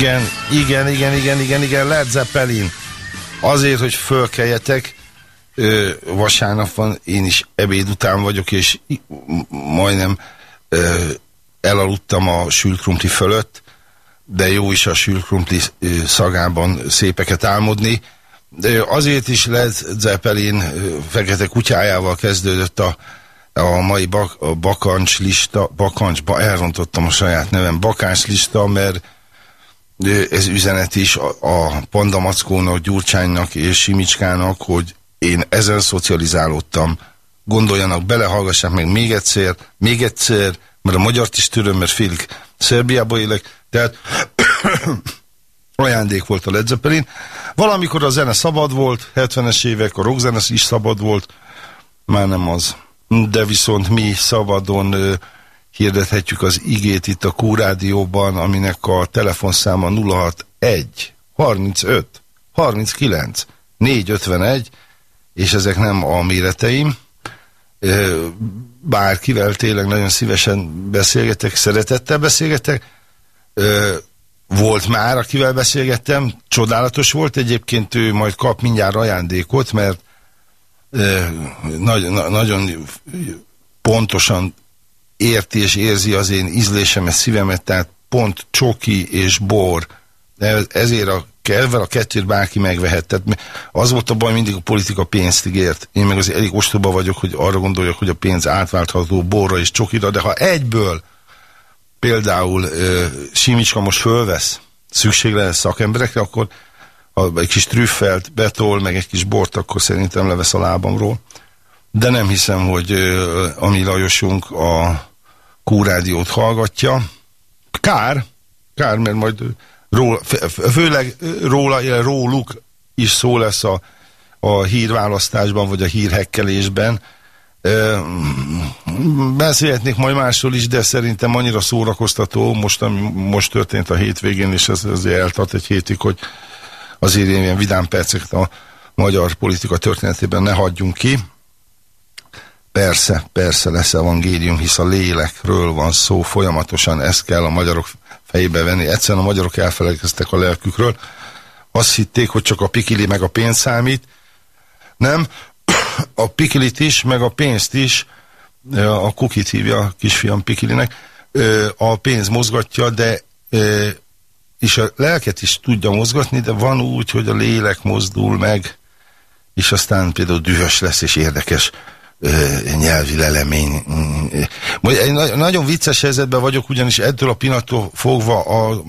Igen, igen, igen, igen, igen, igen, Led Zeppelin. Azért, hogy fölkeljetek, ö, vasárnap van, én is ebéd után vagyok, és majdnem ö, elaludtam a sülkrumpli fölött, de jó is a sülkrumpli szagában szépeket álmodni. De azért is Led Zeppelin fekete kutyájával kezdődött a, a mai bak, a bakancs lista, bakancsba elrontottam a saját nevem, bakáns lista, mert ez üzenet is a, Panda Mackónak, Gyurcsánynak és Simicskának, hogy én ezzel szocializálódtam. Gondoljanak bele, hallgassák meg még egyszer, még egyszer, mert a magyar is türöm, mert félig Szerbiába élek, tehát ajándék volt a Led Zeppelin. Valamikor a zene szabad volt, 70-es évek, a rockzene is szabad volt, már nem az. De viszont mi szabadon hirdethetjük az igét itt a Kórádióban, aminek a telefonszáma 061 35 39 451, és ezek nem a méreteim. Bárkivel tényleg nagyon szívesen beszélgetek, szeretettel beszélgetek. Volt már, akivel beszélgettem, csodálatos volt, egyébként ő majd kap mindjárt ajándékot, mert nagy, nagyon pontosan érti és érzi az én ízlésemet, szívemet, tehát pont csoki és bor, ezért a ezzel a kettőt bárki megvehet. Tehát az volt a baj, mindig a politika pénzt ígért. Én meg azért elég ostoba vagyok, hogy arra gondoljak, hogy a pénz átváltható borra és csokira, de ha egyből például uh, Simicska most fölvesz szükségre szakemberekre, akkor ha egy kis trüffelt betol, meg egy kis bort, akkor szerintem levesz a lábamról. De nem hiszem, hogy uh, a mi Lajosunk a Kúrádiót hallgatja. Kár, kár, mert majd róla, főleg róla, róluk is szó lesz a, a hírválasztásban, vagy a hírhekkelésben. Beszélhetnék majd másról is, de szerintem annyira szórakoztató, most, ami most történt a hétvégén, és ez, ez eltart egy hétig, hogy azért ilyen vidám perceket a magyar politika történetében ne hagyjunk ki. Persze, persze lesz evangélium, hisz a lélekről van szó folyamatosan, ezt kell a magyarok fejébe venni. Egyszerűen a magyarok elfelejkeztek a lelkükről. Azt hitték, hogy csak a pikili meg a pénz számít. Nem, a pikilit is, meg a pénzt is, a kukit hívja a kisfiam pikilinek, a pénz mozgatja, de és a lelket is tudja mozgatni, de van úgy, hogy a lélek mozdul meg, és aztán például dühös lesz és érdekes nyelvi lelemény. Egy nagyon vicces helyzetben vagyok, ugyanis ettől a pillanattól fogva, a,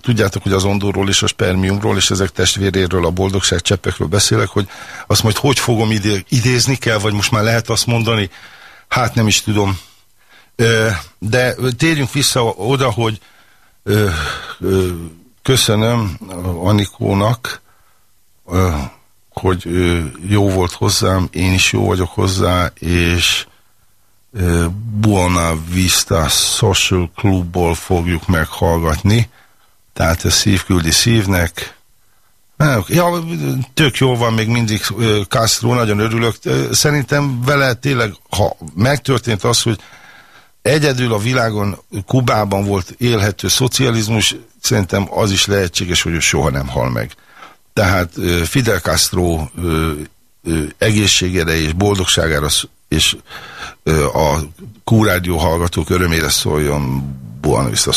tudjátok, hogy az ondóról és a spermiumról és ezek testvéréről, a boldogság cseppekről beszélek, hogy azt majd hogy fogom idé, idézni kell, vagy most már lehet azt mondani, hát nem is tudom. De térjünk vissza oda, hogy köszönöm Anikónak, hogy jó volt hozzám, én is jó vagyok hozzá, és Buona Vista Social Clubból fogjuk meghallgatni, tehát ez szívküldi szívnek. Ja, tök jó van még mindig Castro, nagyon örülök. Szerintem vele tényleg, ha megtörtént az, hogy egyedül a világon, Kubában volt élhető szocializmus, szerintem az is lehetséges, hogy ő soha nem hal meg. Tehát Fidel Castro egészségére és boldogságára és a Q-rádió hallgatók örömére szóljon Buana Vista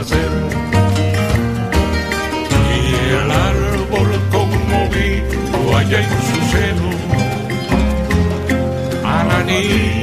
Y el árbol conmovido allá en su seno a la niña.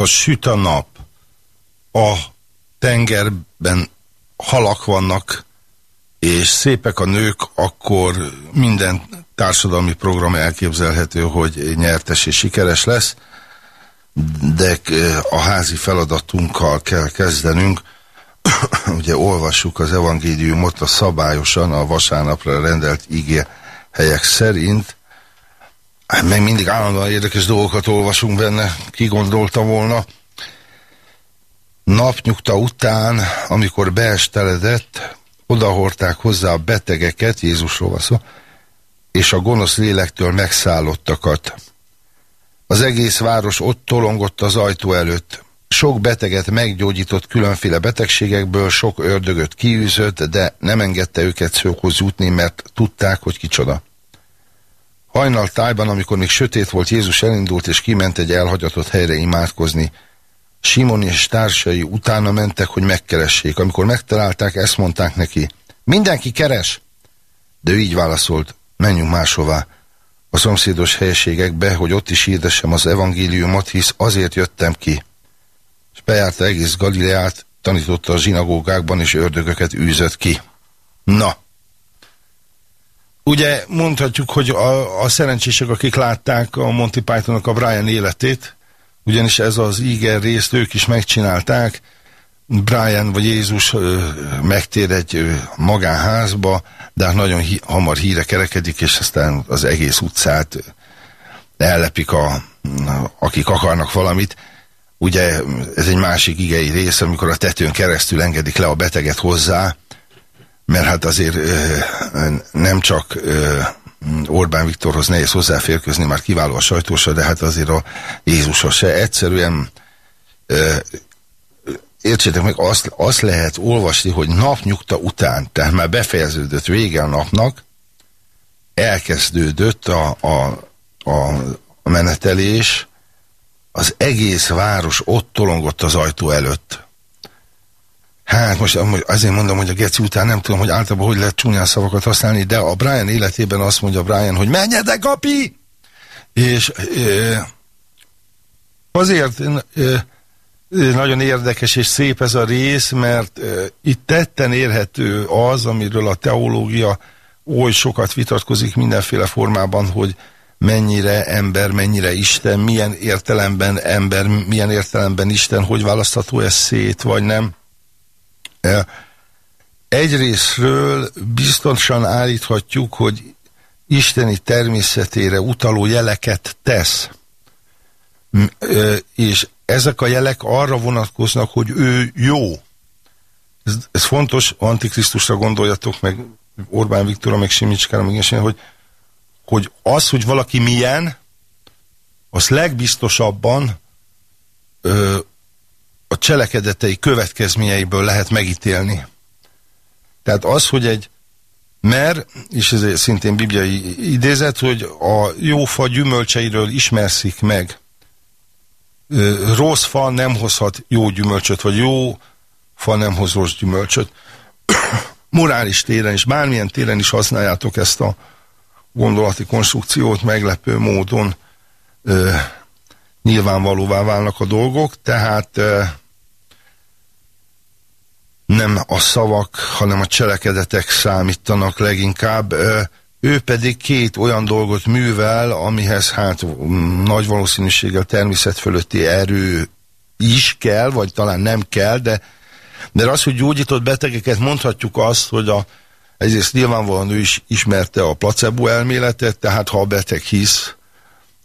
Ha süt a nap, a tengerben halak vannak, és szépek a nők, akkor minden társadalmi program elképzelhető, hogy nyertes és sikeres lesz, de a házi feladatunkkal kell kezdenünk. Ugye olvassuk az evangéliumot a szabályosan a vasárnapra rendelt igé helyek szerint, Hát meg mindig állandóan érdekes dolgokat olvasunk benne, ki gondolta volna. Napnyugta után, amikor beesteledett, odahorták hozzá a betegeket, Jézusról van szó, és a gonosz lélektől megszállottakat. Az egész város ott tolongott az ajtó előtt. Sok beteget meggyógyított különféle betegségekből, sok ördögöt kiűzött, de nem engedte őket szókhoz jutni, mert tudták, hogy kicsoda. Hajnal tájban, amikor még sötét volt, Jézus elindult és kiment egy elhagyatott helyre imádkozni. Simon és társai utána mentek, hogy megkeressék. Amikor megtalálták, ezt mondták neki. Mindenki keres! De ő így válaszolt, menjünk máshová. A szomszédos helyiségekbe, hogy ott is hirdessem az evangéliumot, hisz azért jöttem ki. És bejárta egész Galileát, tanította a zsinagógákban, és ördögöket űzött ki. Na, Ugye mondhatjuk, hogy a, a szerencsések, akik látták a Monty Pythonnak a Brian életét, ugyanis ez az íger részt ők is megcsinálták, Brian vagy Jézus megtér egy magánházba, de hát nagyon hi hamar híre kerekedik, és aztán az egész utcát ellepik, a, akik akarnak valamit. Ugye ez egy másik igei rész, amikor a tetőn keresztül engedik le a beteget hozzá, mert hát azért nem csak Orbán Viktorhoz nehéz hozzáférkőzni, már kiváló a sajtósa, de hát azért a Jézushoz se. Egyszerűen értsétek meg, azt, azt lehet olvasni, hogy napnyugta után, tehát már befejeződött vége a napnak, elkezdődött a, a, a menetelés, az egész város ott tolongott az ajtó előtt. Hát most azért mondom, hogy a Geci után nem tudom, hogy általában hogy lehet csúnyán szavakat használni, de a Brian életében azt mondja Brian, hogy menjetek, kapi! És e, azért e, nagyon érdekes és szép ez a rész, mert e, itt tetten érhető az, amiről a teológia oly sokat vitatkozik mindenféle formában, hogy mennyire ember, mennyire Isten, milyen értelemben ember, milyen értelemben Isten, hogy választható ez szét, vagy nem egyrésztről biztosan állíthatjuk, hogy isteni természetére utaló jeleket tesz. És ezek a jelek arra vonatkoznak, hogy ő jó. Ez, ez fontos, Antikrisztusra gondoljatok, meg Orbán Viktorra, meg Simicskára, meg ilyen, hogy, hogy az, hogy valaki milyen, az legbiztosabban a cselekedetei következményeiből lehet megítélni. Tehát az, hogy egy mer, és ez szintén bibliai idézet, hogy a jó fa gyümölcseiről ismerszik meg. Rossz fa nem hozhat jó gyümölcsöt, vagy jó fa nem hoz rossz gyümölcsöt. Morális téren is, bármilyen téren is használjátok ezt a gondolati konstrukciót meglepő módon ö, nyilvánvalóvá válnak a dolgok, tehát nem a szavak, hanem a cselekedetek számítanak leginkább. Ő pedig két olyan dolgot művel, amihez hát nagy valószínűséggel természet fölötti erő is kell, vagy talán nem kell, de, de az, hogy gyógyított betegeket mondhatjuk azt, hogy a, egyrészt nyilvánvalóan ő is ismerte a placebo elméletet, tehát ha a beteg hisz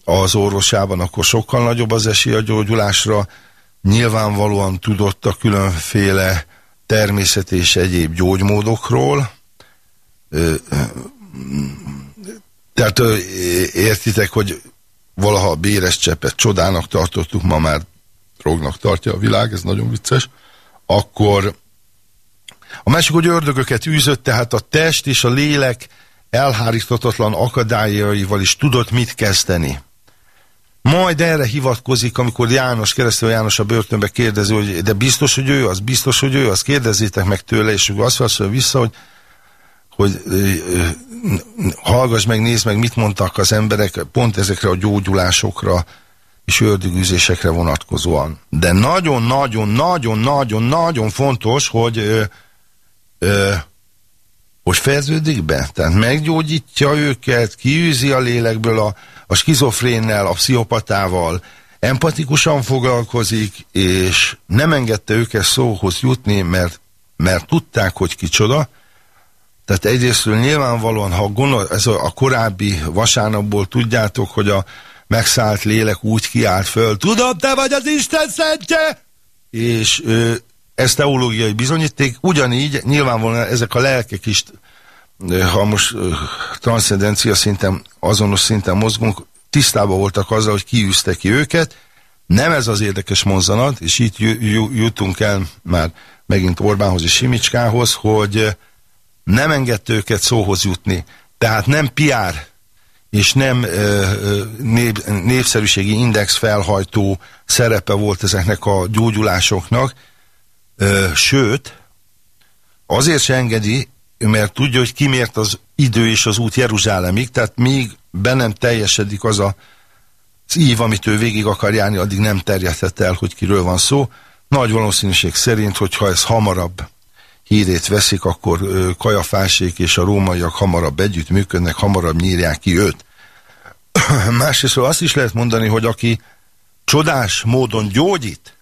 az orvosában, akkor sokkal nagyobb az esély a gyógyulásra. Nyilvánvalóan tudott a különféle természet és egyéb gyógymódokról. Tehát értitek, hogy valaha a béres cseppet csodának tartottuk, ma már drognak tartja a világ, ez nagyon vicces, akkor a másik, hogy ördögöket űzött, tehát a test és a lélek elhárítatatlan akadályaival is tudott mit kezdeni. Majd erre hivatkozik, amikor János, keresztül János a börtönbe kérdezi, hogy de biztos, hogy ő az, biztos, hogy ő az, kérdezzétek meg tőle, és ő azt válaszolja vissza, hogy, hogy hallgass meg, nézd meg, mit mondtak az emberek pont ezekre a gyógyulásokra és ördögűzésekre vonatkozóan. De nagyon-nagyon-nagyon-nagyon-nagyon fontos, hogy ö, ö, hogy fejeződik be, tehát meggyógyítja őket, kiűzi a lélekből a, a skizofrénnel, a pszichopatával, empatikusan foglalkozik, és nem engedte őket szóhoz jutni, mert, mert tudták, hogy kicsoda. Tehát egyrésztről nyilvánvalóan, ha gondol, ez a, a korábbi vasárnapból tudjátok, hogy a megszállt lélek úgy kiállt föl, tudom, te vagy az Isten szentje! És ö, ez teológiai bizonyíték, ugyanígy nyilvánvalóan ezek a lelkek is ha most transzcendencia szinten, azonos szinten mozgunk, tisztában voltak azzal, hogy kiűzte ki őket. Nem ez az érdekes mozzanat, és itt jutunk el már megint Orbánhoz és Simicskához, hogy nem engedte őket szóhoz jutni. Tehát nem PR és nem név, népszerűségi index felhajtó szerepe volt ezeknek a gyógyulásoknak, sőt, azért se engedi, mert tudja, hogy kimért az idő és az út Jeruzsálemig, tehát még be nem teljesedik az a az ív, amit ő végig akar járni, addig nem terjedhet el, hogy kiről van szó. Nagy valószínűség szerint, hogyha ez hamarabb hírét veszik, akkor Kajafásék és a rómaiak hamarabb együtt működnek, hamarabb nyírják ki őt. Másrészt azt is lehet mondani, hogy aki csodás módon gyógyít,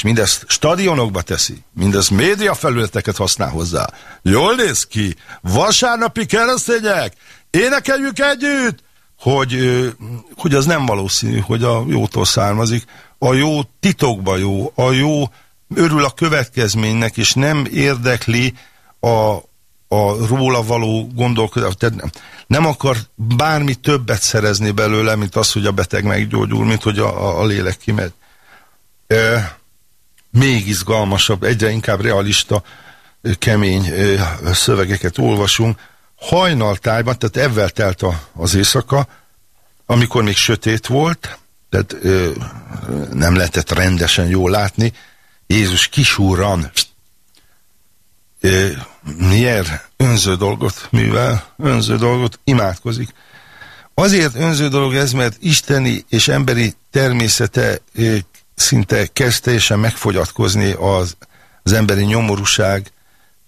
és mindezt stadionokba teszi, mindez média felületeket használ hozzá. Jól néz ki, vasárnapi keresztények, énekeljük együtt, hogy, hogy az nem valószínű, hogy a jótól származik. A jó titokba jó, a jó örül a következménynek, és nem érdekli a, a róla való gondolkodás. Nem, nem akar bármi többet szerezni belőle, mint az, hogy a beteg meggyógyul, mint hogy a, a, a lélek kimegy még izgalmasabb, egyre inkább realista, kemény szövegeket olvasunk. Hajnaltájban, tehát ebben telt a, az éjszaka, amikor még sötét volt, tehát ö, nem lehetett rendesen jól látni, Jézus kisúran nyer önző dolgot művel, önző dolgot, imádkozik. Azért önző dolog ez, mert isteni és emberi természete szinte kezd megfogyatkozni az, az emberi nyomorúság,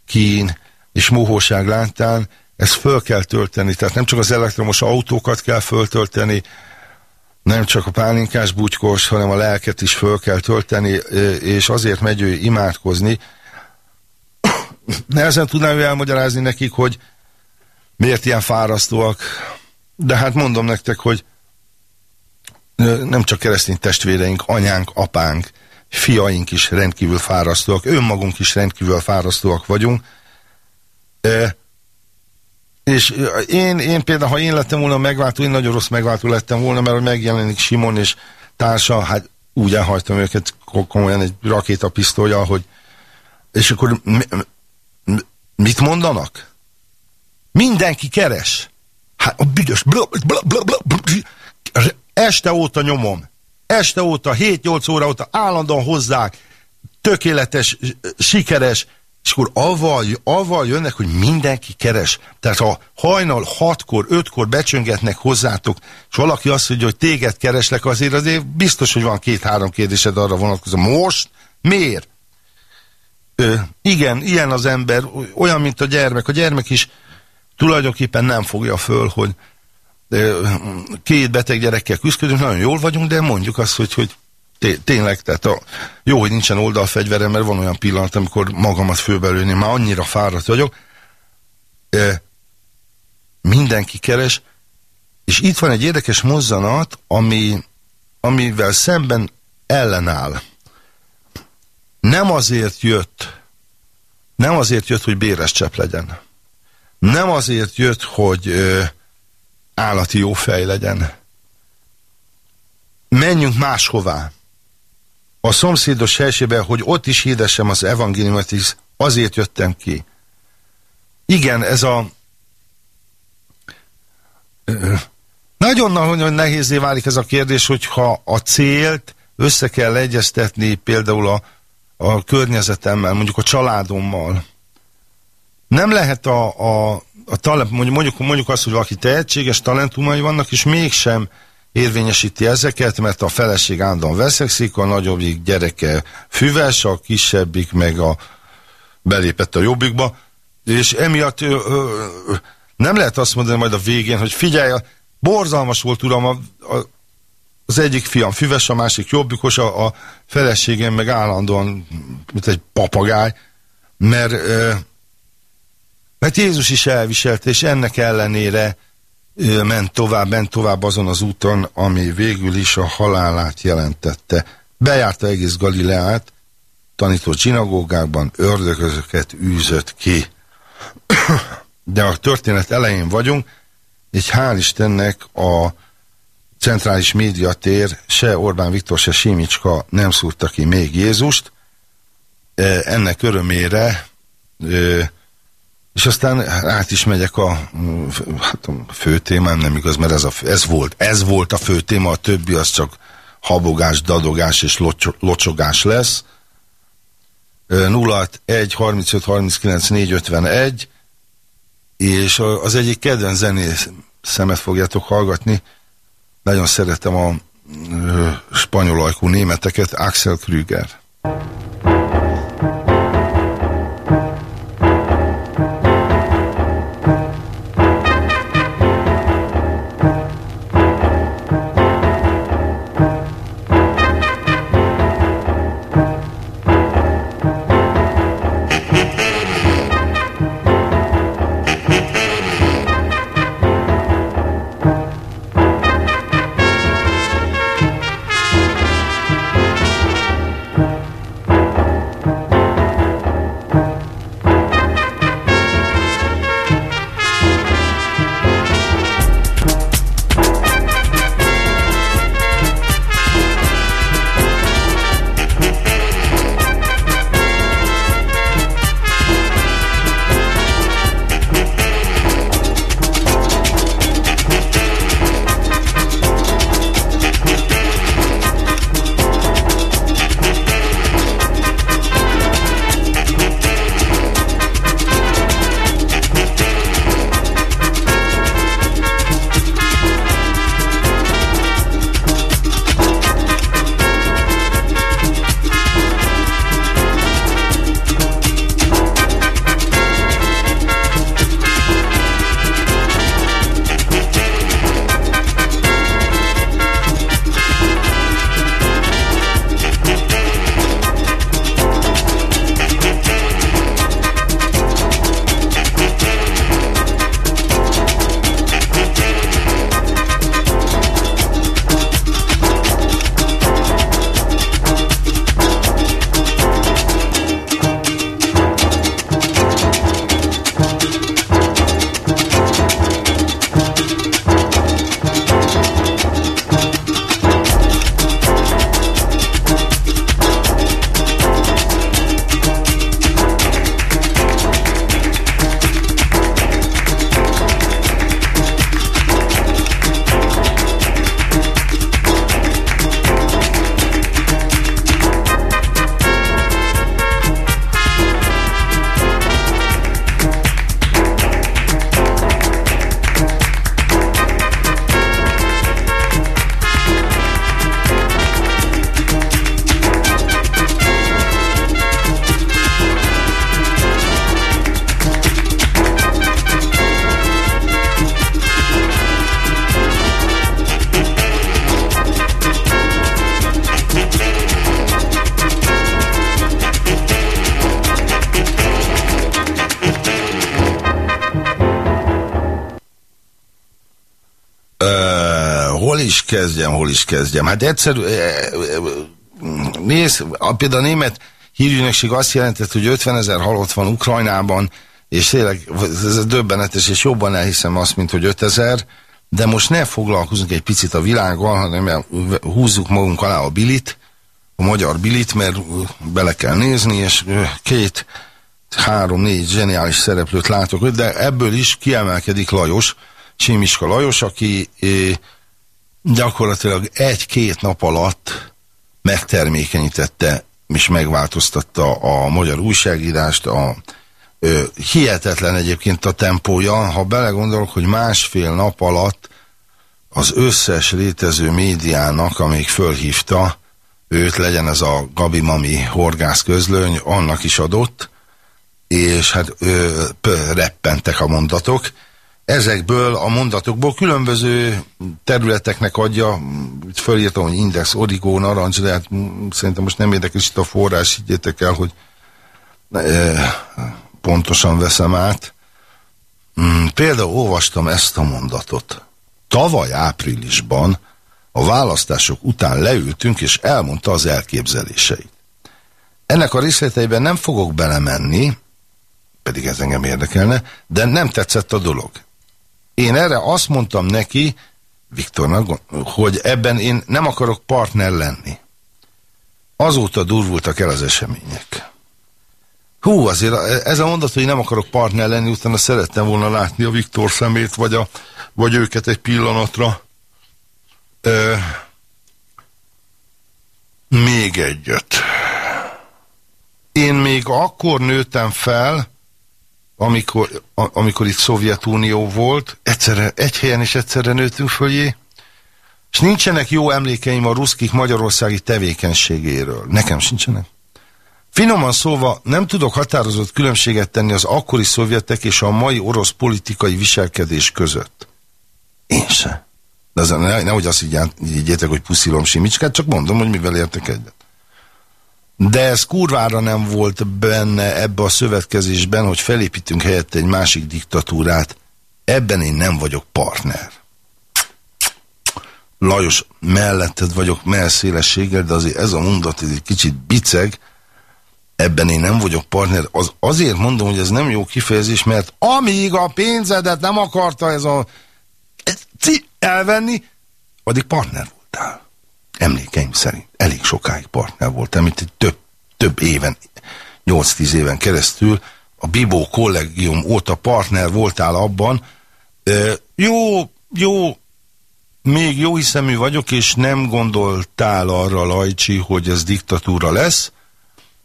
kín és mohóság lántán, ezt föl kell tölteni, tehát nem csak az elektromos autókat kell föltölteni, nem csak a pálinkás bugykos, hanem a lelket is föl kell tölteni, és azért megy ő imádkozni, nehezen tudnám elmagyarázni nekik, hogy miért ilyen fárasztóak. De hát mondom nektek, hogy nem csak keresztény testvéreink, anyánk, apánk, fiaink is rendkívül fárasztóak, önmagunk is rendkívül fárasztóak vagyunk. E, és én, én például, ha én lettem volna megváltó, én nagyon rossz megváltó lettem volna, mert megjelenik Simon és társa, hát úgy elhagytam őket komolyan egy rakétapisztolya, hogy és akkor mi, mit mondanak? Mindenki keres. Hát a büdös bla, bla, bla, bla, bla, este óta nyomom. Este óta, 7-8 óra óta állandóan hozzák, tökéletes, sikeres, és akkor avval, avval jönnek, hogy mindenki keres. Tehát ha hajnal 6-kor, 5-kor becsöngetnek hozzátok, és valaki azt mondja, hogy téged kereslek, azért azért biztos, hogy van két-három kérdésed arra vonatkozó. Most? Miért? Ö, igen, ilyen az ember, olyan, mint a gyermek. A gyermek is tulajdonképpen nem fogja föl, hogy két beteg gyerekkel küzdködünk, nagyon jól vagyunk, de mondjuk azt, hogy, hogy tényleg, tehát a, jó, hogy nincsen oldalfegyverem, mert van olyan pillanat, amikor magamat főbelőni, már annyira fáradt vagyok. E, mindenki keres, és itt van egy érdekes mozzanat, ami, amivel szemben ellenáll. Nem azért jött, nem azért jött, hogy béres csepp legyen. Nem azért jött, hogy ö, állati jó fej legyen. Menjünk máshová. A szomszédos helysébe, hogy ott is hirdessem az evangéliumot, is azért jöttem ki. Igen, ez a nagyon-nagyon nehézé válik ez a kérdés, hogyha a célt össze kell egyeztetni például a, a környezetemmel, mondjuk a családommal. Nem lehet a, a, a talent, mondjuk, mondjuk azt, hogy valaki tehetséges talentumai vannak, és mégsem érvényesíti ezeket, mert a feleség állandóan veszekszik, a nagyobbik gyereke füves, a kisebbik meg a belépett a jobbikba, és emiatt ö, ö, nem lehet azt mondani majd a végén, hogy figyelj, borzalmas volt uram, a, a, az egyik fiam füves, a másik jobbikos, a, a feleségem meg állandóan, mint egy papagáj, mert ö, mert Jézus is elviselte, és ennek ellenére ment tovább, ment tovább azon az úton, ami végül is a halálát jelentette. Bejárta egész Galileát, tanított zsinagógákban, ördögözöket űzött ki. De a történet elején vagyunk, és hál' Istennek a centrális médiatér, se Orbán Viktor, se Simicska nem szúrta ki még Jézust. Ennek örömére és aztán át is megyek a, hát a fő témám, nem igaz, mert ez, a, ez, volt, ez volt a fő téma, a többi az csak habogás, dadogás és locsogás lesz. 01 35 39 451 és az egyik kedvenc zenész szemet fogjátok hallgatni. Nagyon szeretem a spanyol ajkú németeket, Axel Krüger. Is kezdjem? Hát egyszerű, nézd, például a német hírügynökség azt jelentett, hogy 50 ezer halott van Ukrajnában, és tényleg ez döbbenetes, és jobban elhiszem azt, mint hogy 5000, de most ne foglalkozunk egy picit a világgal, hanem húzzuk magunk alá a bilit, a magyar bilit, mert bele kell nézni, és két, három, négy zseniális szereplőt látok, de ebből is kiemelkedik Lajos, Simiska Lajos, aki gyakorlatilag egy-két nap alatt megtermékenyítette és megváltoztatta a magyar újságírást, a ö, hihetetlen egyébként a tempója, ha belegondolok, hogy másfél nap alatt az összes létező médiának, amíg fölhívta őt, legyen ez a Gabi Mami horgász közlöny, annak is adott, és hát ö, pö, reppentek a mondatok. Ezekből a mondatokból különböző területeknek adja, fölírtam, hogy Index, Origo, Narancs, de hát szerintem most nem érdekes itt a forrás, higgyétek el, hogy ö, pontosan veszem át. Mm, például olvastam ezt a mondatot. Tavaly áprilisban a választások után leültünk, és elmondta az elképzeléseit. Ennek a részleteiben nem fogok belemenni, pedig ez engem érdekelne, de nem tetszett a dolog. Én erre azt mondtam neki, Viktornak, hogy ebben én nem akarok partner lenni. Azóta durvultak el az események. Hú, azért ez a mondat, hogy nem akarok partner lenni, utána szerettem volna látni a Viktor szemét, vagy, a, vagy őket egy pillanatra. Ö, még egyet. Én még akkor nőttem fel, amikor, amikor itt Szovjetunió volt, egyszerre, egy helyen is egyszerre nőttünk följé, és nincsenek jó emlékeim a ruszkik magyarországi tevékenységéről. Nekem sincsenek. Finoman szóval nem tudok határozott különbséget tenni az akkori szovjetek és a mai orosz politikai viselkedés között. Én se. De az, ne, nehogy azt higgyétek, hogy puszilom simicskát, csak mondom, hogy mivel értek egyet. De ez kurvára nem volt benne ebbe a szövetkezésben, hogy felépítünk helyette egy másik diktatúrát. Ebben én nem vagyok partner. Lajos, melletted vagyok melszélességgel, de azért ez a mondat ez egy kicsit biceg, ebben én nem vagyok partner. Az azért mondom, hogy ez nem jó kifejezés, mert amíg a pénzedet nem akarta ez a elvenni, addig partner voltál. Emlékeim szerint elég sokáig partner voltam, mint több, több éven, 8-10 éven keresztül. A Bibó kollégium óta partner voltál abban, e, jó, jó, még jó hiszemű vagyok, és nem gondoltál arra, Lajcsi, hogy ez diktatúra lesz,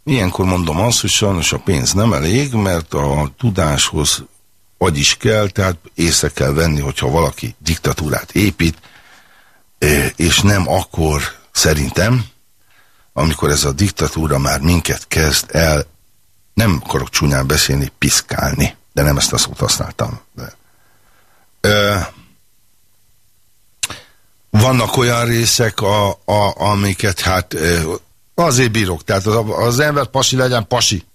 Ilyenkor mondom azt, hogy sajnos a pénz nem elég, mert a tudáshoz agy is kell, tehát észre kell venni, hogyha valaki diktatúrát épít, és nem akkor szerintem, amikor ez a diktatúra már minket kezd el, nem akarok csúnyán beszélni, piszkálni, de nem ezt a szót használtam. De. Ö, vannak olyan részek, a, a, amiket hát Azért bírok. Tehát az, az ember pasi legyen pasi.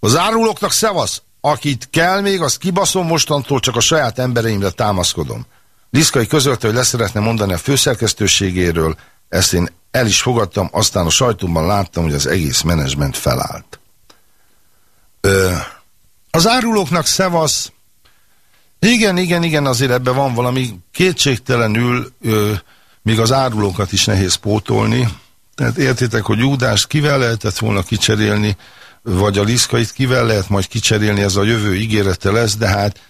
Az árulóknak szevasz. Akit kell még, azt kibaszom mostantól, csak a saját embereimre támaszkodom. Liszkai közölte, hogy leszeretne mondani a főszerkesztőségéről, ezt én el is fogadtam, aztán a sajtóban láttam, hogy az egész menedzsment felállt. Ö, az árulóknak szevasz. Igen, igen, igen, azért ebben van valami kétségtelenül, ö, még az árulókat is nehéz pótolni, tehát értitek, hogy Júdást kivel lehetett volna kicserélni, vagy a Liszkait kivel lehet majd kicserélni, ez a jövő ígérete lesz, de hát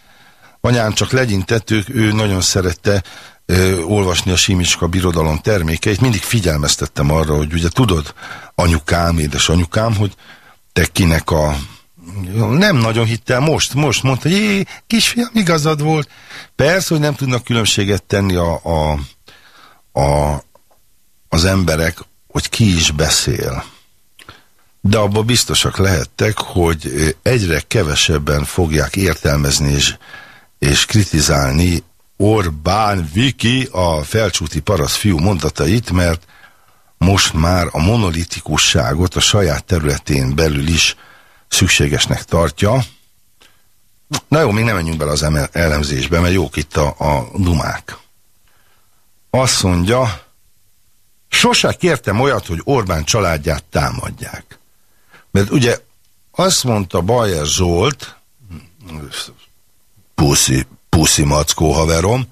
anyám csak legyintettük, ő nagyon szerette ö, olvasni a Simicska birodalom termékeit, mindig figyelmeztettem arra, hogy ugye tudod, anyukám, édes anyukám, hogy te kinek a nem nagyon hittel, most, most mondta, hogy jé, kisfiam, igazad volt. Persze, hogy nem tudnak különbséget tenni a, a, a, az emberek hogy ki is beszél. De abban biztosak lehettek, hogy egyre kevesebben fogják értelmezni és, és kritizálni Orbán Viki a felcsúti parasz fiú mondatait, mert most már a monolitikusságot a saját területén belül is szükségesnek tartja. Na jó, még nem menjünk bele az elemzésbe, mert jók itt a, a dumák. azt mondja, sose kértem olyat, hogy Orbán családját támadják. Mert ugye azt mondta Bajer Zsolt, puszi, puszi mackó haverom,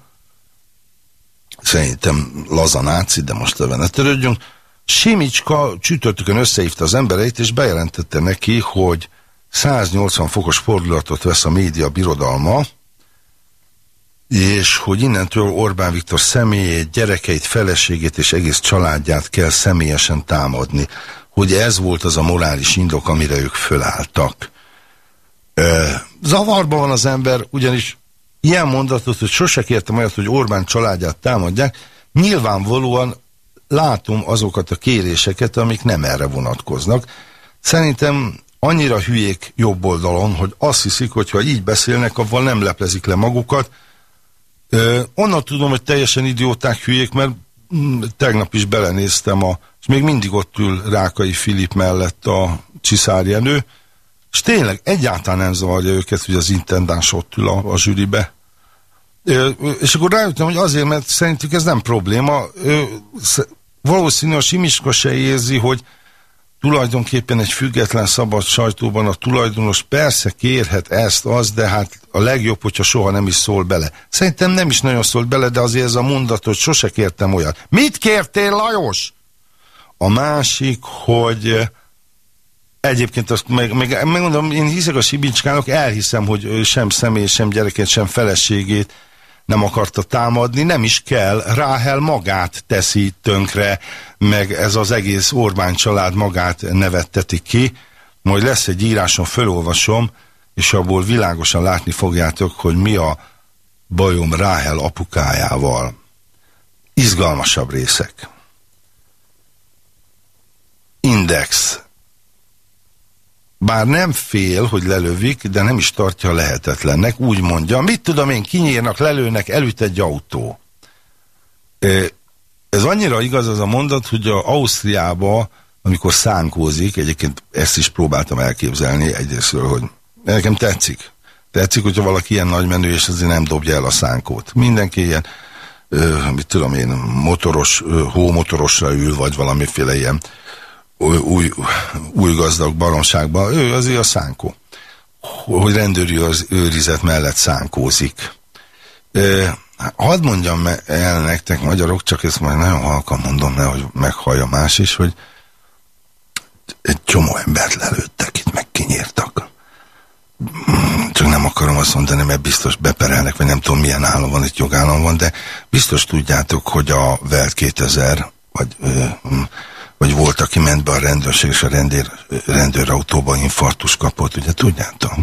szerintem laza náci, de most ebben ne törődjünk, Simicska csütörtökön összehívta az embereit, és bejelentette neki, hogy 180 fokos fordulatot vesz a média birodalma, és hogy innentől Orbán Viktor személyét, gyerekeit, feleségét és egész családját kell személyesen támadni. Hogy ez volt az a morális indok, amire ők fölálltak. Zavarban van az ember, ugyanis ilyen mondatot, hogy sose kértem olyat, hogy Orbán családját támadják, nyilvánvalóan látom azokat a kéréseket, amik nem erre vonatkoznak. Szerintem annyira hülyék jobb oldalon, hogy azt hiszik, hogy ha így beszélnek, avval nem leplezik le magukat. Ö, onnan tudom, hogy teljesen idióták hülyék, mert mm, tegnap is belenéztem, a, és még mindig ott ül Rákai Filip mellett a Csiszárjenő, és tényleg egyáltalán nem zavarja őket, hogy az intendáns ott ül a, a zsűribe. Ö, és akkor rájöttem, hogy azért, mert szerintük ez nem probléma. Ö, valószínű a Simiska se érzi, hogy tulajdonképpen egy független szabad sajtóban a tulajdonos persze kérhet ezt, az, de hát a legjobb, hogyha soha nem is szól bele. Szerintem nem is nagyon szólt bele, de azért ez a mondat, hogy sose kértem olyat. Mit kértél, Lajos? A másik, hogy egyébként azt meg, meg, megmondom, én hiszek a Sibicskának, elhiszem, hogy sem személy, sem gyereket, sem feleségét nem akarta támadni, nem is kell, Ráhel magát teszi tönkre, meg ez az egész Orbán család magát nevetteti ki, majd lesz egy íráson, felolvasom, és abból világosan látni fogjátok, hogy mi a bajom Ráhel apukájával. Izgalmasabb részek. Index bár nem fél, hogy lelövik, de nem is tartja lehetetlennek, úgy mondja, mit tudom én, kinyírnak, lelőnek, elüt egy autó. Ez annyira igaz az a mondat, hogy a Ausztriába, amikor szánkózik, egyébként ezt is próbáltam elképzelni egyrésztről, hogy nekem tetszik. Tetszik, hogyha valaki ilyen nagy menő, és azért nem dobja el a szánkót. Mindenki ilyen, mit tudom én, motoros, hómotorosra ül, vagy valamiféle ilyen új, új gazdag baromságban, ő azért a szánkó. Hogy rendőri az őrizet mellett szánkózik. E, hadd mondjam el nektek, magyarok, csak ezt majd nagyon halkan mondom, nehogy meghallja más is, hogy egy csomó embert lelőttek, itt meg kinyírtak. Csak nem akarom azt mondani, mert biztos beperelnek, vagy nem tudom milyen állam van, itt jogállam van, de biztos tudjátok, hogy a Welt 2000, vagy vagy volt, aki ment be a rendőrség, és a rendőr, rendőrautóban infartus kapott, ugye tudjátok?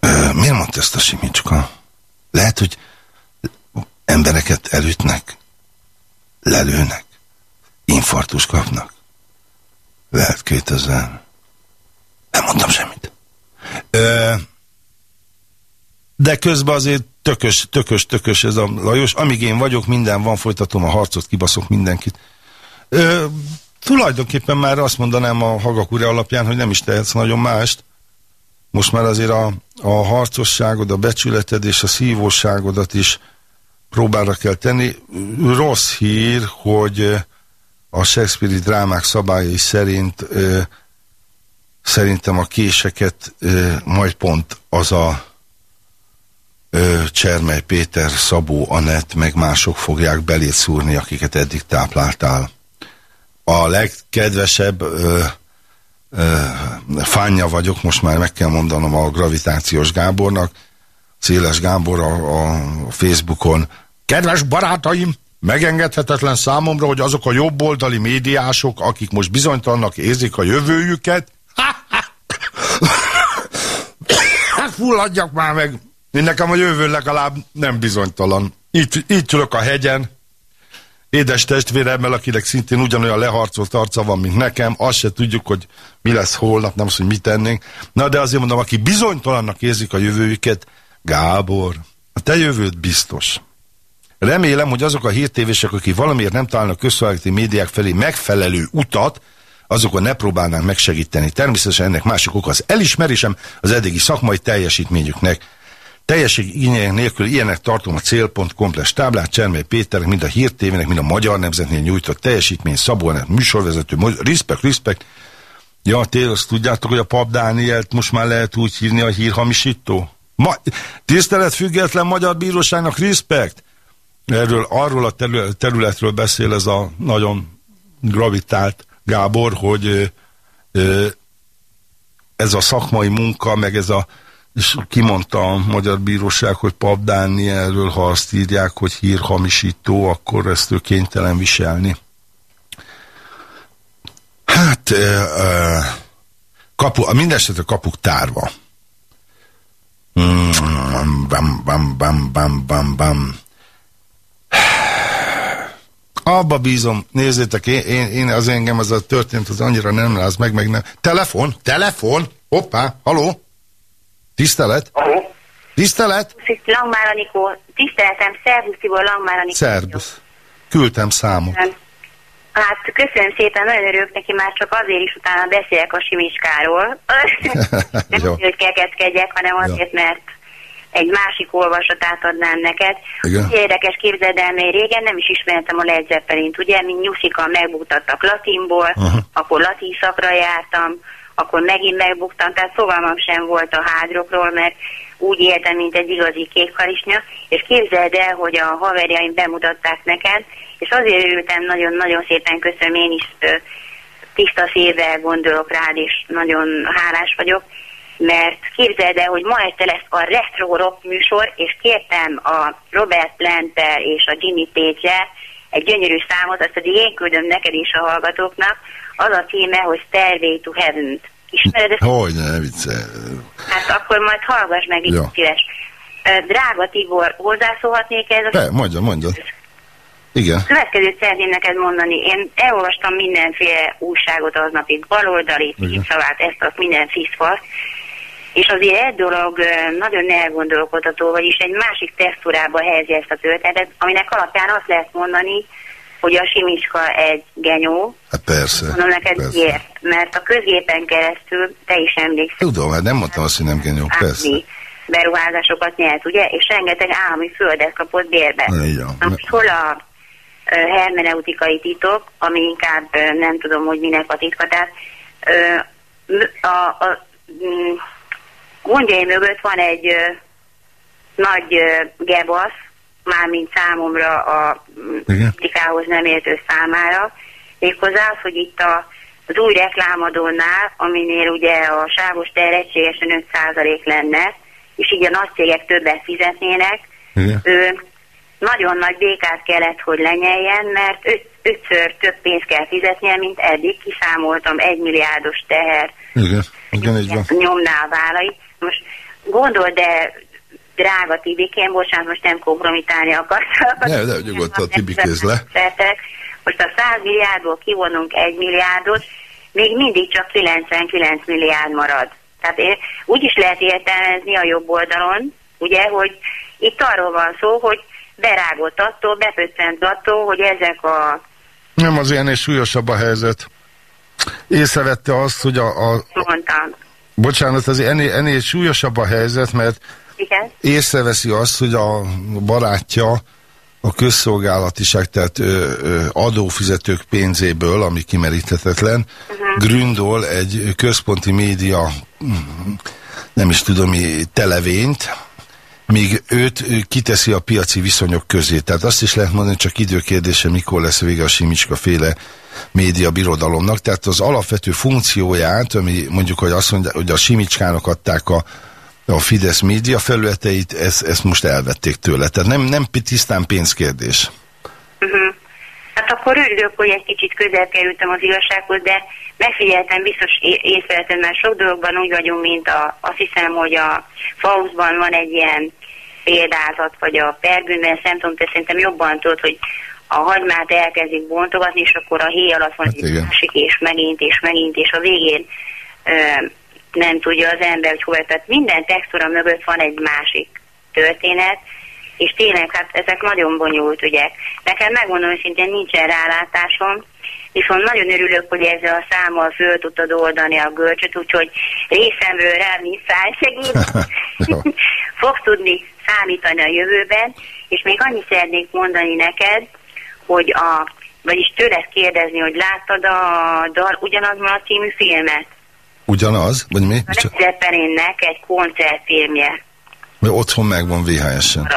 Ö, miért mondta ezt a Simicska? Lehet, hogy embereket elütnek, lelőnek, infartus kapnak. Lehet 2000. Nem mondtam semmit. Ö, de közben azért tökös, tökös, tökös ez a Lajos. Amíg én vagyok, minden van, folytatom a harcot, kibaszok mindenkit. Ö, tulajdonképpen már azt mondanám a Hagakure alapján, hogy nem is tehetsz nagyon mást. Most már azért a, a harcosságod, a becsületed és a szívóságodat is próbára kell tenni. Rossz hír, hogy a Shakespeare-i drámák szabályai szerint ö, szerintem a késeket ö, majd pont az a ö, Csermely Péter, Szabó, Anett, meg mások fogják belét szúrni, akiket eddig tápláltál a legkedvesebb ö, ö, fánja vagyok, most már meg kell mondanom a gravitációs Gábornak, Széles Gábor a, a Facebookon. Kedves barátaim, megengedhetetlen számomra, hogy azok a jobboldali médiások, akik most bizonytalannak érzik a jövőjüket, hát fulladjak már meg. Én nekem a jövő legalább nem bizonytalan. Itt, itt ülök a hegyen, édes testvéremmel, akinek szintén ugyanolyan leharcolt arca van, mint nekem, azt se tudjuk, hogy mi lesz holnap, nem az, hogy mit tennénk. Na de azért mondom, aki bizonytalannak érzik a jövőjüket, Gábor, a te jövőd biztos. Remélem, hogy azok a hírtévések, akik valamiért nem találnak közszolgálati médiák felé megfelelő utat, azokon ne próbálnánk megsegíteni. Természetesen ennek másik oka az elismerésem az eddigi szakmai teljesítményüknek. Teljesség igények nélkül ilyenek tartom a célpont komplex táblát, Csermely Péternek, mind a hírtévének, mind a Magyar Nemzetnél nyújtott teljesítmény, Szabolnak, műsorvezető, respekt, respekt. Ja, tényleg azt tudjátok, hogy a pap Dánielt most már lehet úgy hívni a hírhamisító? Ma, tisztelet független Magyar Bíróságnak, respekt! Erről, arról a területről beszél ez a nagyon gravitált Gábor, hogy ez a szakmai munka, meg ez a és kimondta a Magyar Bíróság, hogy Pap Dánielről, ha azt írják, hogy hírhamisító, akkor ezt ő kénytelen viselni. Hát, kapu, a kapuk tárva. Mm, bam, bam, bam, bam, bam, bam. Abba bízom, nézzétek, én, én, én az engem az a történt, az annyira nem láz meg, meg nem. Telefon, telefon, hoppá, haló? Tisztelet? Haló? Tisztelet? Langmár Anikó, tiszteletem, szervusz Tibor, Langmár Anikó. Szervusz. Küldtem számot. Hát köszönöm szépen, nagyon örülök neki, már csak azért is utána beszélek a Simicskáról. nem Jó. hogy kekeckedjek, hanem azért, mert egy másik olvasatát adnám neked. Igen. Érdekes képzeld el, mert régen nem is ismertem a Led Zeppelin-t, ugye, mint nyuszika megmutattak latinból, uh -huh. akkor latin szakra jártam, akkor megint megbuktam, tehát fogalmam sem volt a hádrokról, mert úgy éltem, mint egy igazi kékharisnya, és képzeld el, hogy a haverjaim bemutatták neked, és azért örültem, nagyon-nagyon szépen köszönöm, én is tiszta szívvel gondolok rád, és nagyon hálás vagyok, mert képzeld el, hogy ma este lesz a Retro Rock műsor, és kértem a Robert Planter és a Jimmy page egy gyönyörű számot, azt pedig én küldöm neked is a hallgatóknak, az a címe, hogy Stairway to Heaven. Ismered ezt? Hogy ne, vicce. Hát akkor majd hallgass meg, így szíves. Drága Tibor, hozzászólhatnék ez? Be, mondja, mondja. Igen. Következőt szeretném neked mondani. Én elolvastam mindenféle újságot aznapig, baloldali, szavát, ezt, azt, minden fiszfaszt, és azért egy dolog nagyon elgondolkodható, vagyis egy másik textúrába helyezi ezt a történetet, aminek alapján azt lehet mondani, hogy a Simicska egy genyó. Hát persze. Mondom neked persze. miért? Mert a közgépen keresztül te is emlékszel. Tudom, hát nem mondtam azt, hogy nem genyó, persze. beruházásokat nyert, ugye? És rengeteg állami földet kapott bérbe. Na, most hol a hermeneutikai titok, ami inkább nem tudom, hogy minek a titka, tehát a, a, a gondjai mögött van egy nagy gebasz, mármint számomra a kritikához nem értő számára, méghozzá hogy itt a, az új reklámadónál, aminél ugye a sávos ter egységesen 5% lenne, és így a nagy cégek többet fizetnének, Igen. ő nagyon nagy békát kellett, hogy lenyeljen, mert öt, ötször több pénzt kell fizetnie, mint eddig, kiszámoltam egy milliárdos teher. Igen, igen, így van. Nyomná a vállait. Most gondold, de drága Tibikén, bocsánat, most nem kompromitálni akartam. Ne, ne, nyugodtan Tibikéz le. Most a 100 milliárdból kivonunk 1 milliárdot, még mindig csak 99 milliárd marad. Tehát én, úgy is lehet értelmezni a jobb oldalon, ugye, hogy itt arról van szó, hogy berágott attól, bepöccent attól, hogy ezek a... Nem, az ennél súlyosabb a helyzet. Észrevette azt, hogy a... a... Mondtam. Bocsánat, az ennél, ennél súlyosabb a helyzet, mert igen. észreveszi azt, hogy a barátja a közszolgálatiság, tehát ö, ö, adófizetők pénzéből, ami kimeríthetetlen, uh-huh. gründol egy központi média, nem is tudom mi, televényt, míg őt kiteszi a piaci viszonyok közé. Tehát azt is lehet mondani, csak időkérdése, mikor lesz vége a Simicska féle média birodalomnak. Tehát az alapvető funkcióját, ami mondjuk, hogy azt mondja, hogy a Simicskának adták a a Fidesz média felületeit, ezt, ezt most elvették tőle. Tehát nem, nem tisztán pénzkérdés. Uh-huh. Hát akkor örülök, hogy egy kicsit közel kerültem az igazsághoz, de megfigyeltem, biztos észrevettem, mert sok dologban úgy vagyunk, mint a, azt hiszem, hogy a Faustban van egy ilyen példázat, vagy a pergőnben, nem tudom, te szerintem jobban tudod, hogy a hagymát elkezdik bontogatni, és akkor a héj alatt van hát egy másik, és megint, és megint, és a végén nem tudja az ember, hogy hova. Tehát minden textúra mögött van egy másik történet, és tényleg, hát ezek nagyon bonyolult ügyek. Nekem megmondom, hogy szintén nincsen rálátásom, viszont nagyon örülök, hogy ezzel a számmal föl tudtad oldani a görcsöt, úgyhogy részemről rám is segít. fog tudni számítani a jövőben, és még annyit szeretnék mondani neked, hogy a, vagyis tőled kérdezni, hogy láttad a dal ugyanazon a című filmet? Ugyanaz? Vagy mi? A Led Zeppelinnek egy koncertfilmje. Mert otthon megvan VHS-en.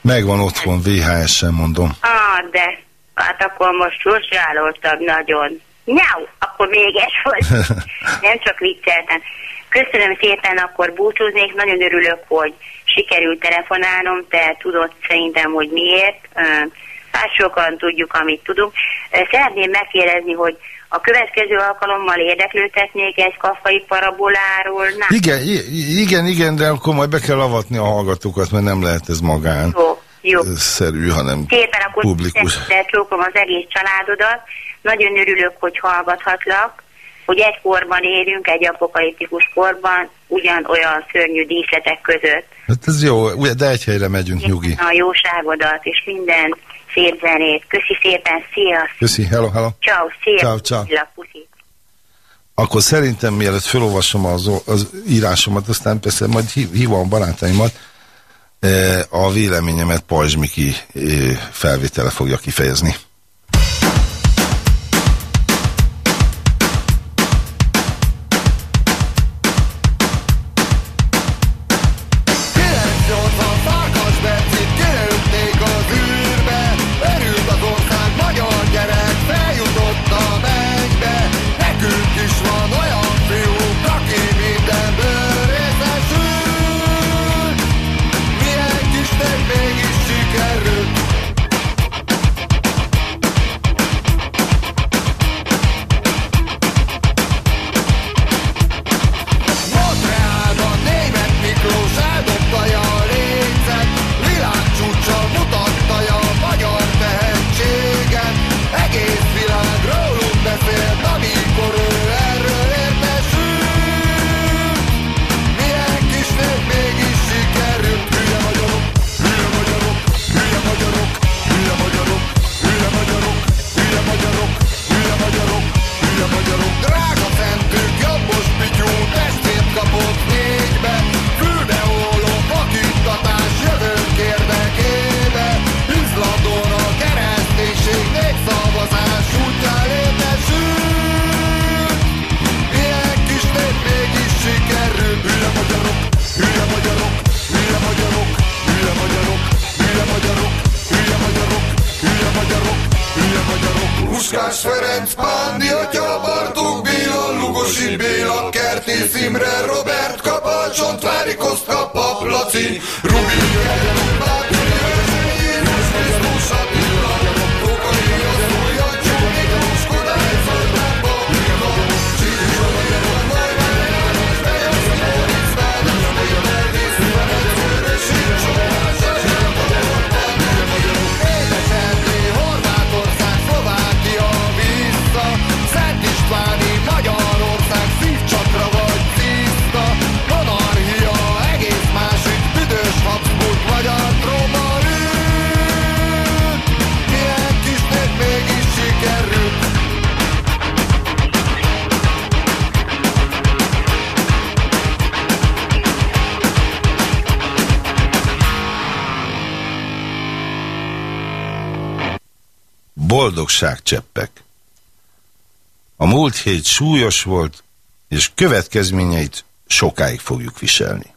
Megvan otthon VHS-en, mondom. Ah, de hát akkor most frustrálódtam nagyon. Nyau, akkor véges volt. Nem csak vicceltem. Köszönöm szépen, akkor búcsúznék. Nagyon örülök, hogy sikerült telefonálnom, te tudod szerintem, hogy miért. Hát sokan tudjuk, amit tudunk. Szeretném megkérdezni, hogy a következő alkalommal érdeklődhetnék egy kaffai paraboláról. Nem. Igen, igen, igen, de akkor majd be kell avatni a hallgatókat, mert nem lehet ez magán Jó, jó. szerű, hanem Szépen akkor publikus. csókom az egész családodat. Nagyon örülök, hogy hallgathatlak, hogy egy korban élünk, egy apokaliptikus korban, ugyanolyan szörnyű díszletek között. Hát ez jó, de egy helyre megyünk, nyugi. A jóságodat és minden szép zenét. Köszi szépen, szia! Köszi, hello, hello. Ciao, szia! Ciao, ciao. Puszi. Akkor szerintem mielőtt felolvasom az, az írásomat, aztán persze majd hív- hívom barátaimat, eh, a véleményemet Pajzs Miki eh, felvétele fogja kifejezni. Boldogság cseppek. A múlt hét súlyos volt, és következményeit sokáig fogjuk viselni.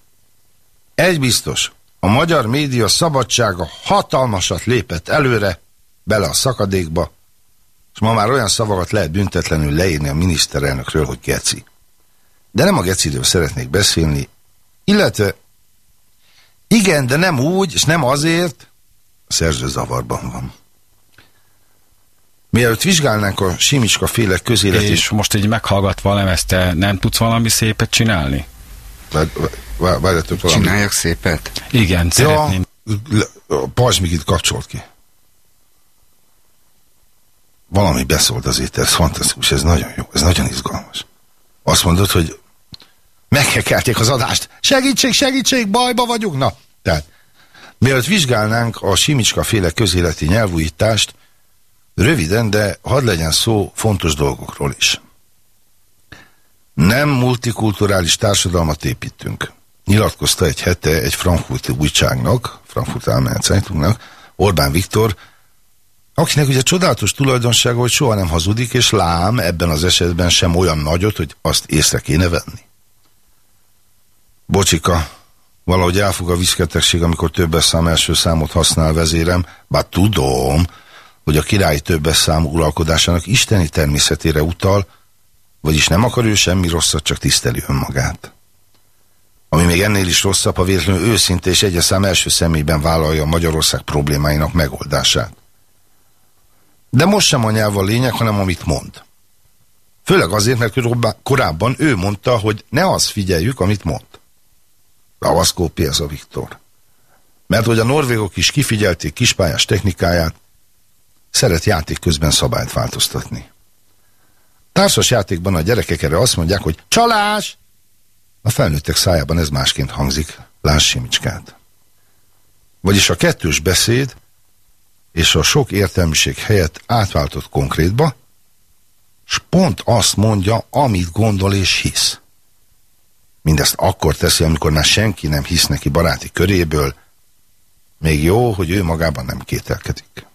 Egy biztos, a magyar média szabadsága hatalmasat lépett előre, bele a szakadékba, és ma már olyan szavakat lehet büntetlenül leírni a miniszterelnökről, hogy geci. De nem a geciről szeretnék beszélni, illetve igen, de nem úgy, és nem azért, a szerző zavarban van. Mielőtt vizsgálnánk a Simicska féle közélet És most így meghallgatva a lemezt, te nem tudsz valami szépet csinálni? Várjatok valami. Csináljak szépet? Igen, Ja, szeretném. Pajzsmikit kapcsolt ki. Valami beszólt az étel, ez fantasztikus, ez nagyon jó, ez nagyon izgalmas. Azt mondod, hogy meghekelték az adást. Segítség, segítség, bajba vagyunk. Na, tehát, mielőtt vizsgálnánk a Simicska féle közéleti nyelvújítást, röviden, de hadd legyen szó fontos dolgokról is. Nem multikulturális társadalmat építünk. nyilatkozta egy hete egy frankfurti újságnak, Frankfurt Allgemeine Zeitungnak, Orbán Viktor, akinek ugye csodálatos tulajdonsága, hogy soha nem hazudik, és lám ebben az esetben sem olyan nagyot, hogy azt észre kéne venni. Bocsika, valahogy elfog a viszketegség, amikor többes szám első számot használ vezérem, bár tudom, hogy a királyi többes számú uralkodásának isteni természetére utal, vagyis nem akar ő semmi rosszat, csak tiszteli önmagát. Ami még ennél is rosszabb, ha véletlenül őszinte és egyes szám első személyben vállalja Magyarország problémáinak megoldását. De most sem a nyelv a lényeg, hanem amit mond. Főleg azért, mert korábban ő mondta, hogy ne azt figyeljük, amit mond. Ravaszkó a Viktor. Mert hogy a norvégok is kifigyelték kispályás technikáját, szeret játék közben szabályt változtatni. Társas játékban a gyerekek erre azt mondják, hogy csalás! A felnőttek szájában ez másként hangzik, láss Simicskát. Vagyis a kettős beszéd és a sok értelmiség helyett átváltott konkrétba, és pont azt mondja, amit gondol és hisz. Mindezt akkor teszi, amikor már senki nem hisz neki baráti köréből, még jó, hogy ő magában nem kételkedik.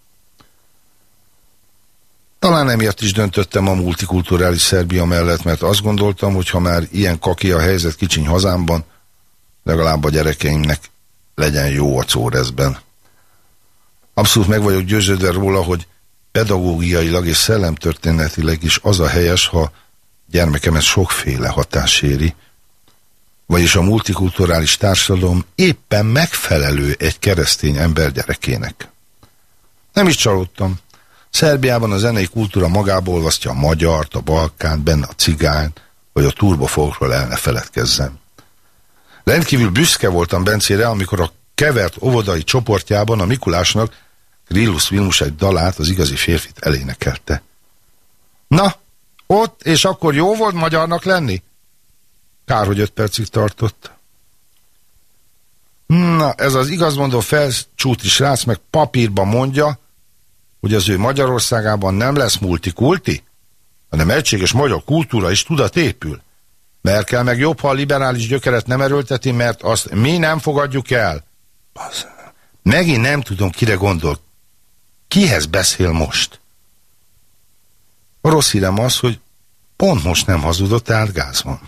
Talán emiatt is döntöttem a multikulturális Szerbia mellett, mert azt gondoltam, hogy ha már ilyen kaki a helyzet kicsiny hazámban, legalább a gyerekeimnek legyen jó a Córezben. Abszolút meg vagyok győződve róla, hogy pedagógiailag és szellemtörténetileg is az a helyes, ha gyermekemet sokféle hatás éri, vagyis a multikulturális társadalom éppen megfelelő egy keresztény ember gyerekének. Nem is csalódtam. Szerbiában a zenei kultúra magából olvasztja a magyart, a balkánt, benne a cigány, vagy a turbofolkról el ne feledkezzem. Rendkívül büszke voltam Bencére, amikor a kevert óvodai csoportjában a Mikulásnak Grillus Vilmus egy dalát, az igazi férfit elénekelte. Na, ott és akkor jó volt magyarnak lenni? Kár, hogy öt percig tartott. Na, ez az igazmondó felcsúti srác meg papírba mondja, hogy az ő Magyarországában nem lesz multikulti, hanem egységes magyar kultúra és tudat épül. Merkel meg jobb, ha a liberális gyökeret nem erőlteti, mert azt mi nem fogadjuk el. Megint nem tudom, kire gondol. Kihez beszél most? A rossz hírem az, hogy pont most nem hazudott, tehát gáz van.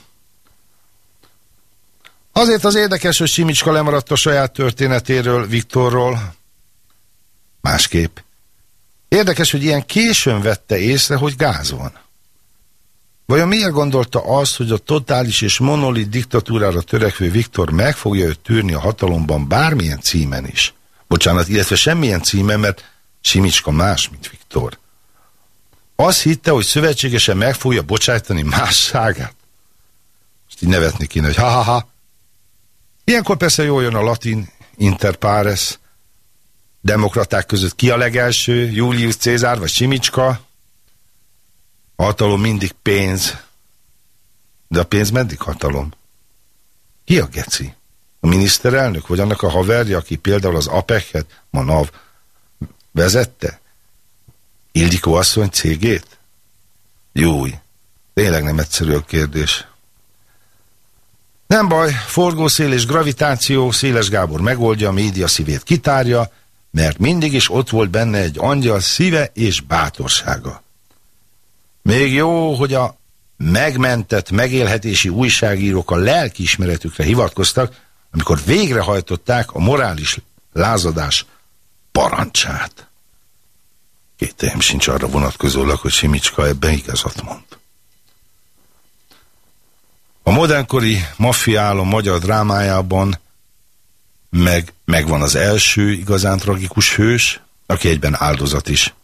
Azért az érdekes, hogy Simicska lemaradt a saját történetéről, Viktorról. Másképp. Érdekes, hogy ilyen későn vette észre, hogy gáz van. Vajon miért gondolta azt, hogy a totális és monolit diktatúrára törekvő Viktor meg fogja őt tűrni a hatalomban bármilyen címen is? Bocsánat, illetve semmilyen címen, mert Simicska más, mint Viktor. Azt hitte, hogy szövetségesen meg fogja bocsájtani másságát. Most így nevetni kéne, hogy ha-ha-ha, Ilyenkor persze jól jön a latin interpares, demokraták között ki a legelső, Julius Cézár vagy Simicska. Hatalom mindig pénz. De a pénz meddig hatalom? Ki a geci? A miniszterelnök, vagy annak a haverja, aki például az APEC-et, ma NAV, vezette? Ildikó asszony cégét? Júj, tényleg nem egyszerű a kérdés. Nem baj, forgószél és gravitáció, Széles Gábor megoldja, a média szívét kitárja, mert mindig is ott volt benne egy angyal szíve és bátorsága. Még jó, hogy a megmentett megélhetési újságírók a lelkiismeretükre hivatkoztak, amikor végrehajtották a morális lázadás parancsát. Kételjem sincs arra vonatkozólag, hogy Simicska ebben igazat mond. A modernkori maffiálom magyar drámájában meg megvan az első igazán tragikus hős, aki egyben áldozat is.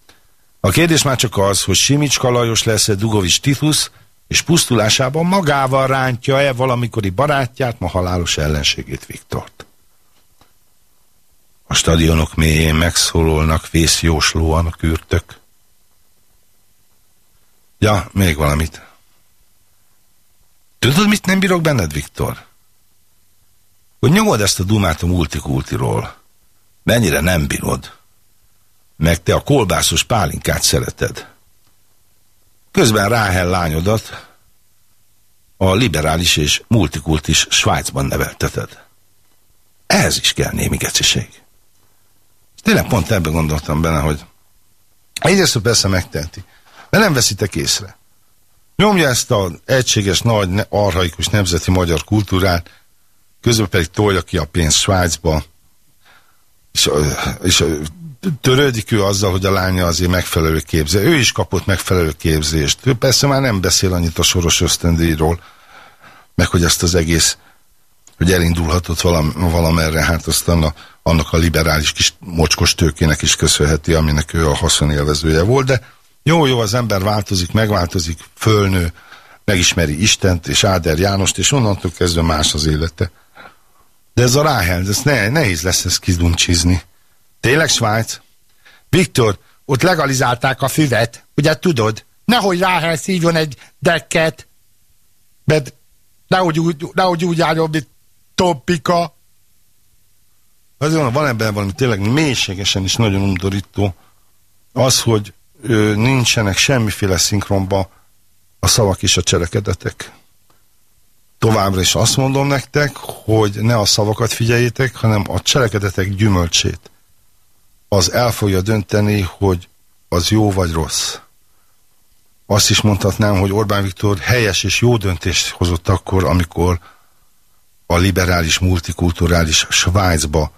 A kérdés már csak az, hogy Simicska Lajos lesz-e Dugovics Titus, és pusztulásában magával rántja-e valamikori barátját, ma halálos ellenségét Viktort. A stadionok mélyén megszólolnak vészjóslóan a kürtök. Ja, még valamit. Tudod, mit nem bírok benned, Viktor? Hogy nyomod ezt a dumát a multikultiról. Mennyire nem bírod. Meg te a kolbászos pálinkát szereted. Közben ráhel lányodat, a liberális és multikultis Svájcban nevelteted. Ehhez is kell némi geciség. Tényleg pont ebben gondoltam benne, hogy egyrészt persze megteheti, de nem veszitek észre. Nyomja ezt az egységes, nagy, arhaikus nemzeti magyar kultúrát, közben pedig tolja ki a pénzt Svájcba, és, és törődik ő azzal, hogy a lánya azért megfelelő képzés. Ő is kapott megfelelő képzést. Ő persze már nem beszél annyit a soros ösztöndíjról, meg hogy ezt az egész, hogy elindulhatott valam, valamerre, hát aztán a, annak a liberális kis mocskos tőkének is köszönheti, aminek ő a haszonélvezője volt, de jó, jó, az ember változik, megváltozik, fölnő, megismeri Istent és Áder Jánost, és onnantól kezdve más az élete. De ez a Ráhel, ez ne, nehéz lesz ezt kiduncsizni. Tényleg Svájc? Viktor, ott legalizálták a füvet, ugye tudod? Nehogy Ráhel szívjon egy dekket, mert nehogy úgy, nehogy úgy álljon, mint Toppika. Azért van ebben valami tényleg mélységesen is nagyon undorító. Az, hogy ö, nincsenek semmiféle szinkronba a szavak és a cselekedetek. Továbbra is azt mondom nektek, hogy ne a szavakat figyeljétek, hanem a cselekedetek gyümölcsét. Az el fogja dönteni, hogy az jó vagy rossz. Azt is mondhatnám, hogy Orbán Viktor helyes és jó döntést hozott akkor, amikor a liberális, multikulturális Svájcba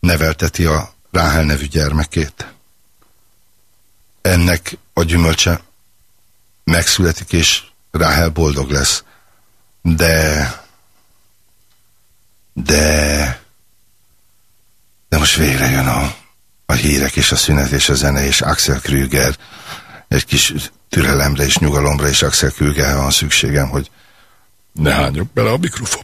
nevelteti a Ráhel nevű gyermekét. Ennek a gyümölcse megszületik, és Ráhel boldog lesz. De... De... De most végre jön a, a hírek és a szünet és a zene és Axel Krüger. Egy kis türelemre és nyugalomra és Axel Krüger van szükségem, hogy ne hányok bele a mikrofon.